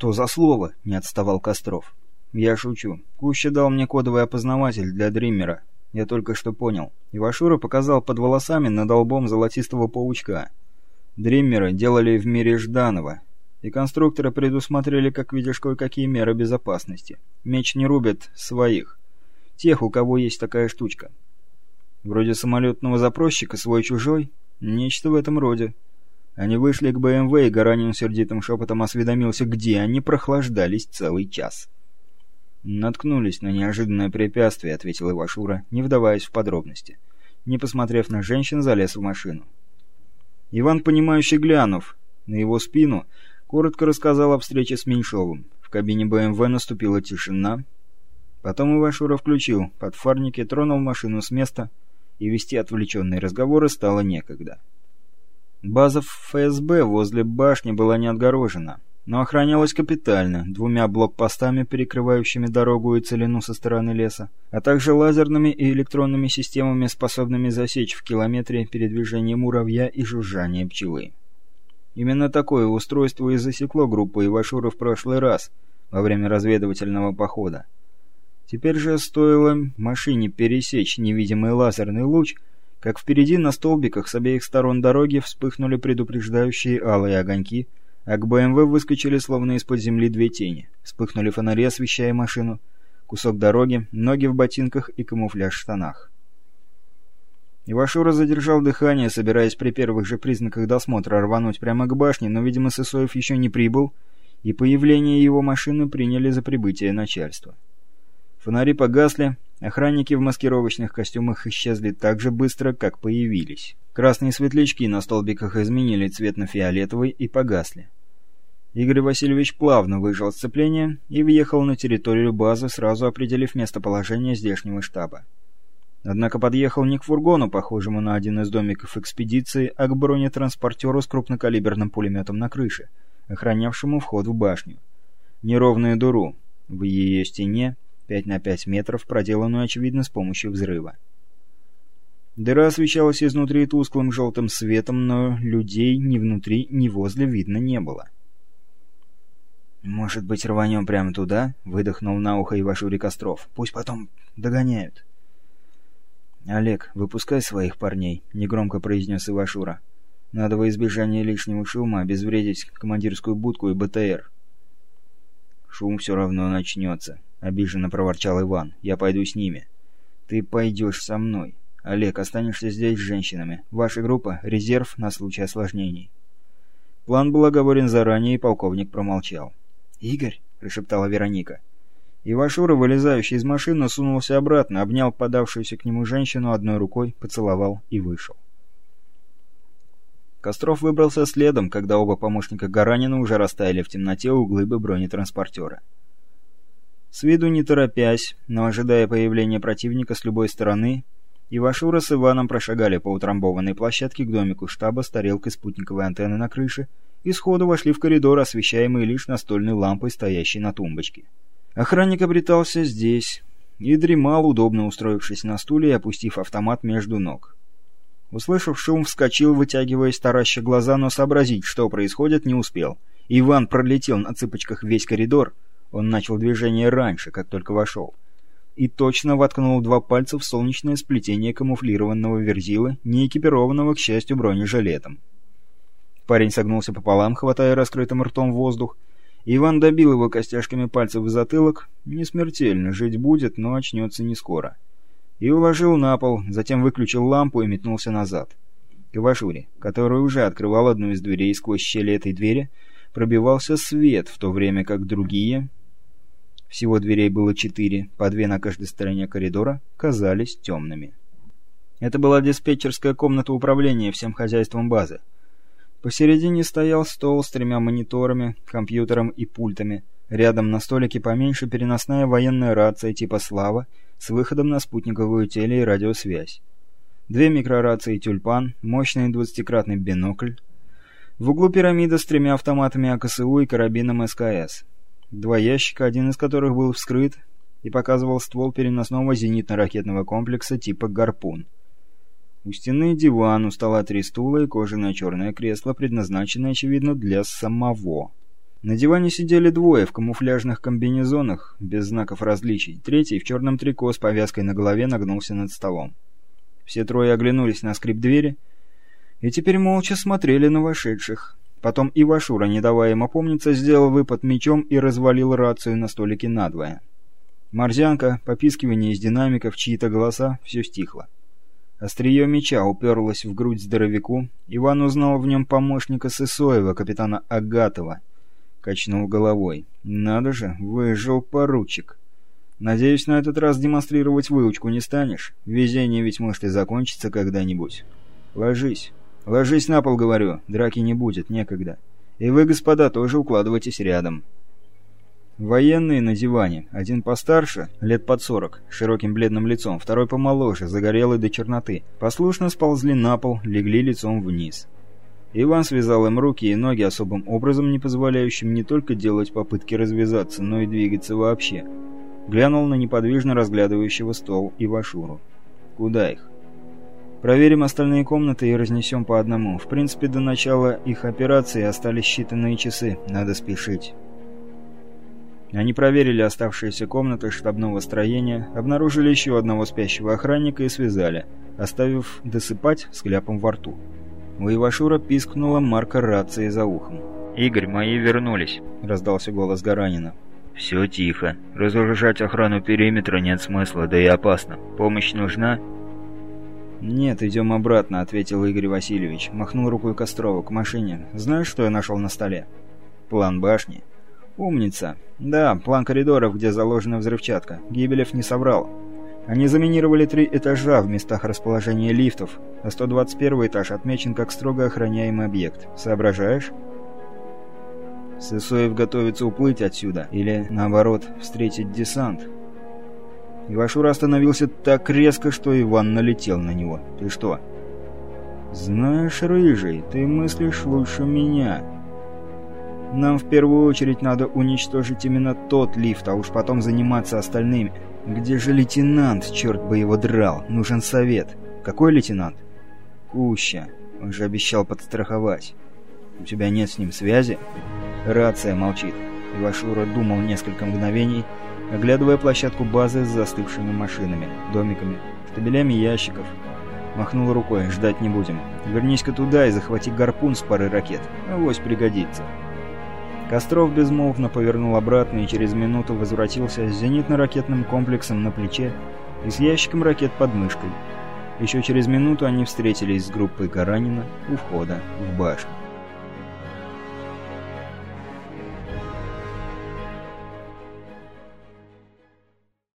«Что за слово?» — не отставал Костров. «Я шучу. Куща дал мне кодовый опознаватель для Дриммера. Я только что понял. Ивашура показал под волосами над лбом золотистого паучка. Дриммеры делали в мире Жданова, и конструкторы предусмотрели, как видишь, кое-какие меры безопасности. Меч не рубят своих. Тех, у кого есть такая штучка. Вроде самолетного запросчика свой-чужой. Нечто в этом роде. Они вышли к БМВ, и Гаранин сердитым шепотом осведомился, где они прохлаждались целый час. «Наткнулись на неожиданное препятствие», — ответил Ивашура, не вдаваясь в подробности. Не посмотрев на женщин, залез в машину. Иван, понимающий глянув на его спину, коротко рассказал о встрече с Меньшовым. В кабине БМВ наступила тишина. Потом Ивашура включил подфарники, тронул машину с места, и вести отвлеченные разговоры стало некогда. База ФСБ возле башни была не отгорожена но охранялась капитально, двумя блокпостами, перекрывающими дорогу и целину со стороны леса, а также лазерными и электронными системами, способными засечь в километре передвижение муравья и жужжание пчелы. Именно такое устройство и засекло группу Ивашура в прошлый раз, во время разведывательного похода. Теперь же стоило машине пересечь невидимый лазерный луч, как впереди на столбиках с обеих сторон дороги вспыхнули предупреждающие алые огоньки – а к БМВ выскочили словно из-под земли две тени. Вспыхнули фонари, освещая машину. Кусок дороги, ноги в ботинках и камуфляж в штанах. Ивашура задержал дыхание, собираясь при первых же признаках досмотра рвануть прямо к башне, но, видимо, Сысоев еще не прибыл, и появление его машины приняли за прибытие начальства. Фонари погасли, охранники в маскировочных костюмах исчезли так же быстро, как появились. Красные светлячки на столбиках изменили цвет на фиолетовый и погасли. Игорь Васильевич плавно выжил сцепление и въехал на территорию базы, сразу определив местоположение здешнего штаба. Однако подъехал не к фургону, похожему на один из домиков экспедиции, а к бронетранспортеру с крупнокалиберным пулеметом на крыше, охранявшему вход в башню. Неровную дуру в ее стене, 5 на 5 метров, проделанную, очевидно, с помощью взрыва. Дыра освещалась изнутри тусклым желтым светом, но людей ни внутри, ни возле видно не было. «Может быть, рванем прямо туда?» — выдохнул на ухо Ивашури Костров. «Пусть потом догоняют». «Олег, выпускай своих парней», — негромко произнес Ивашура. «Надо во избежание лишнего шума обезвредить командирскую будку и БТР». «Шум все равно начнется», — обиженно проворчал Иван. «Я пойду с ними». «Ты пойдешь со мной. Олег, останешься здесь с женщинами. Ваша группа — резерв на случай осложнений». План был оговорен заранее, и полковник промолчал. «Игорь?» — прошептала Вероника. Ивашура, вылезающий из машины, сунулся обратно, обнял подавшуюся к нему женщину одной рукой, поцеловал и вышел. Костров выбрался следом, когда оба помощника Гаранина уже растаяли в темноте у глыбы бронетранспортера. С виду не торопясь, но ожидая появления противника с любой стороны, Ивашура с Иваном прошагали по утрамбованной площадке к домику штаба с тарелкой спутниковой антенны на крыше и сходу вошли в коридор, освещаемый лишь настольной лампой, стоящей на тумбочке. Охранник обретался здесь и дремал, удобно устроившись на стуле и опустив автомат между ног. Услышав шум, вскочил, вытягиваясь, тараща глаза, но сообразить, что происходит, не успел. Иван пролетел на цыпочках весь коридор, он начал движение раньше, как только вошел, и точно воткнул два пальца в солнечное сплетение камуфлированного верзила, не экипированного, к счастью, бронежилетом. Парень согнулся пополам, хватая раскрытым ртом воздух. Иван добил его костяшками пальцев в затылок. Не смертельно, жить будет, но очнется не скоро. И уложил на пол, затем выключил лампу и метнулся назад. К Ивашуре, который уже открывал одну из дверей сквозь щели этой двери, пробивался свет, в то время как другие... Всего дверей было четыре, по две на каждой стороне коридора, казались темными. Это была диспетчерская комната управления всем хозяйством базы. Посередине стоял стол с тремя мониторами, компьютером и пультами. Рядом на столике поменьше переносная военная рация типа «Слава» с выходом на спутниковую теле- и радиосвязь. Две микрорации «Тюльпан», мощный двадцатикратный бинокль. В углу пирамида с тремя автоматами АКСУ и карабином СКС. Два ящика, один из которых был вскрыт и показывал ствол переносного зенитно-ракетного комплекса типа «Гарпун». У стены диван, у стола три стула и кожаное черное кресло, предназначенное, очевидно, для самого. На диване сидели двое в камуфляжных комбинезонах, без знаков различий. Третий в черном трико с повязкой на голове нагнулся над столом. Все трое оглянулись на скрип двери и теперь молча смотрели на вошедших. Потом Ивашура, не давая им опомниться, сделал выпад мечом и развалил рацию на столике надвое. Морзянка, попискивание из динамиков, чьи-то голоса — все стихло. Острие меча уперлось в грудь здоровяку. Иван узнал в нем помощника Сысоева, капитана Агатова. Качнул головой. «Надо же, выжил поручик. Надеюсь, на этот раз демонстрировать выучку не станешь? Везение ведь может и закончиться когда-нибудь. Ложись. Ложись на пол, говорю. Драки не будет, некогда. И вы, господа, тоже укладывайтесь рядом». Военные на диване. Один постарше, лет под сорок, широким бледным лицом, второй помоложе, загорелый до черноты. Послушно сползли на пол, легли лицом вниз. Иван связал им руки и ноги особым образом, не позволяющим не только делать попытки развязаться, но и двигаться вообще. Глянул на неподвижно разглядывающего стол Ивашуру. «Куда их?» «Проверим остальные комнаты и разнесем по одному. В принципе, до начала их операции остались считанные часы. Надо спешить». Они проверили оставшиеся комнаты штабного строения, обнаружили еще одного спящего охранника и связали, оставив досыпать с кляпом во рту. У Ивашура пискнула марка рации за ухом. «Игорь, мои вернулись», — раздался голос Гаранина. «Все тихо. Разоружать охрану периметра нет смысла, да и опасно. Помощь нужна?» «Нет, идем обратно», — ответил Игорь Васильевич. Махнул рукой Кострова к машине. «Знаешь, что я нашел на столе?» «План башни». «Умница. Да, план коридоров, где заложена взрывчатка. Гибелев не соврал. Они заминировали три этажа в местах расположения лифтов, а 121 этаж отмечен как строго охраняемый объект. Соображаешь?» Сысоев готовится уплыть отсюда, или, наоборот, встретить десант. Ивашура остановился так резко, что Иван налетел на него. «Ты что?» «Знаешь, Рыжий, ты мыслишь лучше меня». Нам в первую очередь надо уничтожить именно тот лифт, а уж потом заниматься остальными. Где же лейтенант, черт бы его драл? Нужен совет. Какой лейтенант? Куща. Он же обещал подстраховать. У тебя нет с ним связи? Рация молчит. Ивашура думал несколько мгновений, оглядывая площадку базы с застывшими машинами, домиками, штабелями ящиков. Махнул рукой, ждать не будем. Вернись-ка туда и захвати гарпун с парой ракет. Авось пригодится. Костров безмолвно повернул обратно и через минуту возвратился с зенитно-ракетным комплексом на плече и с ящиком ракет под мышкой. Еще через минуту они встретились с группой Каранина у входа в башню.